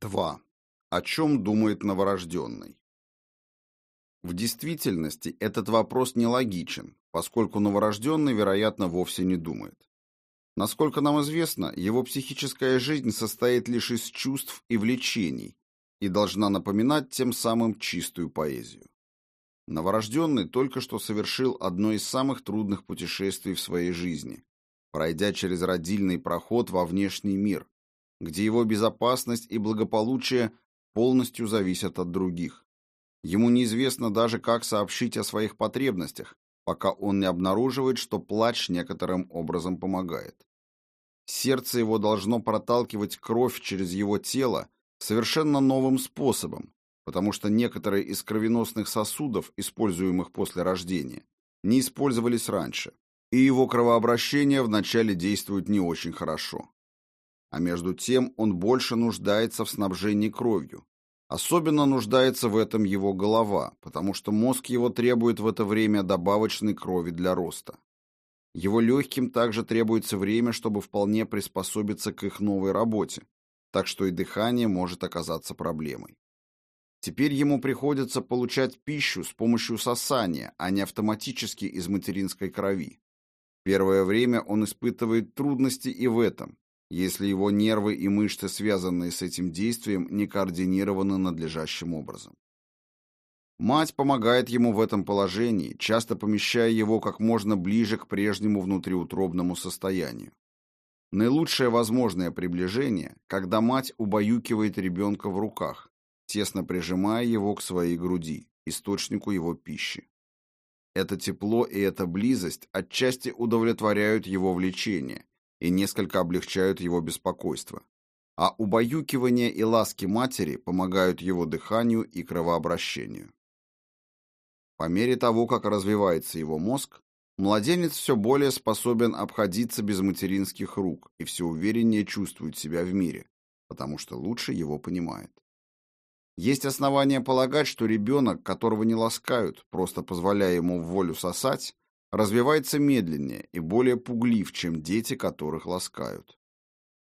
2. О чем думает новорожденный? В действительности этот вопрос нелогичен, поскольку новорожденный, вероятно, вовсе не думает. Насколько нам известно, его психическая жизнь состоит лишь из чувств и влечений и должна напоминать тем самым чистую поэзию. Новорожденный только что совершил одно из самых трудных путешествий в своей жизни, пройдя через родильный проход во внешний мир, где его безопасность и благополучие полностью зависят от других. Ему неизвестно даже, как сообщить о своих потребностях, пока он не обнаруживает, что плач некоторым образом помогает. Сердце его должно проталкивать кровь через его тело совершенно новым способом, потому что некоторые из кровеносных сосудов, используемых после рождения, не использовались раньше, и его кровообращение вначале действует не очень хорошо. А между тем он больше нуждается в снабжении кровью. Особенно нуждается в этом его голова, потому что мозг его требует в это время добавочной крови для роста. Его легким также требуется время, чтобы вполне приспособиться к их новой работе, так что и дыхание может оказаться проблемой. Теперь ему приходится получать пищу с помощью сосания, а не автоматически из материнской крови. Первое время он испытывает трудности и в этом, если его нервы и мышцы, связанные с этим действием, не координированы надлежащим образом. Мать помогает ему в этом положении, часто помещая его как можно ближе к прежнему внутриутробному состоянию. Наилучшее возможное приближение, когда мать убаюкивает ребенка в руках, тесно прижимая его к своей груди, источнику его пищи. Это тепло и эта близость отчасти удовлетворяют его влечение, и несколько облегчают его беспокойство. А убаюкивание и ласки матери помогают его дыханию и кровообращению. По мере того, как развивается его мозг, младенец все более способен обходиться без материнских рук и все увереннее чувствует себя в мире, потому что лучше его понимает. Есть основания полагать, что ребенок, которого не ласкают, просто позволяя ему в волю сосать, развивается медленнее и более пуглив, чем дети, которых ласкают.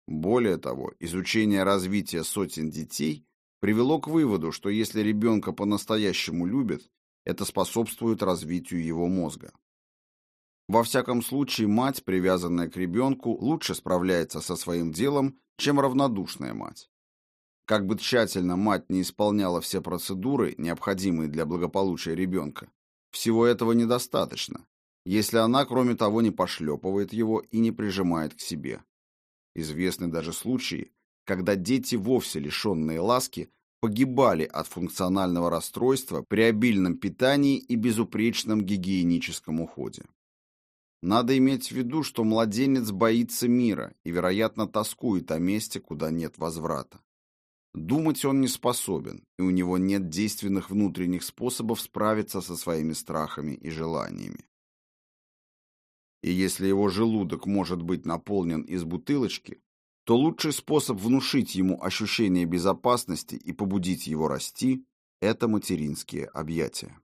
Более того, изучение развития сотен детей привело к выводу, что если ребенка по-настоящему любят, это способствует развитию его мозга. Во всяком случае, мать, привязанная к ребенку, лучше справляется со своим делом, чем равнодушная мать. Как бы тщательно мать не исполняла все процедуры, необходимые для благополучия ребенка, всего этого недостаточно, если она, кроме того, не пошлепывает его и не прижимает к себе. Известны даже случаи, когда дети, вовсе лишенные ласки, погибали от функционального расстройства при обильном питании и безупречном гигиеническом уходе. Надо иметь в виду, что младенец боится мира и, вероятно, тоскует о месте, куда нет возврата. Думать он не способен, и у него нет действенных внутренних способов справиться со своими страхами и желаниями. И если его желудок может быть наполнен из бутылочки, то лучший способ внушить ему ощущение безопасности и побудить его расти – это материнские объятия.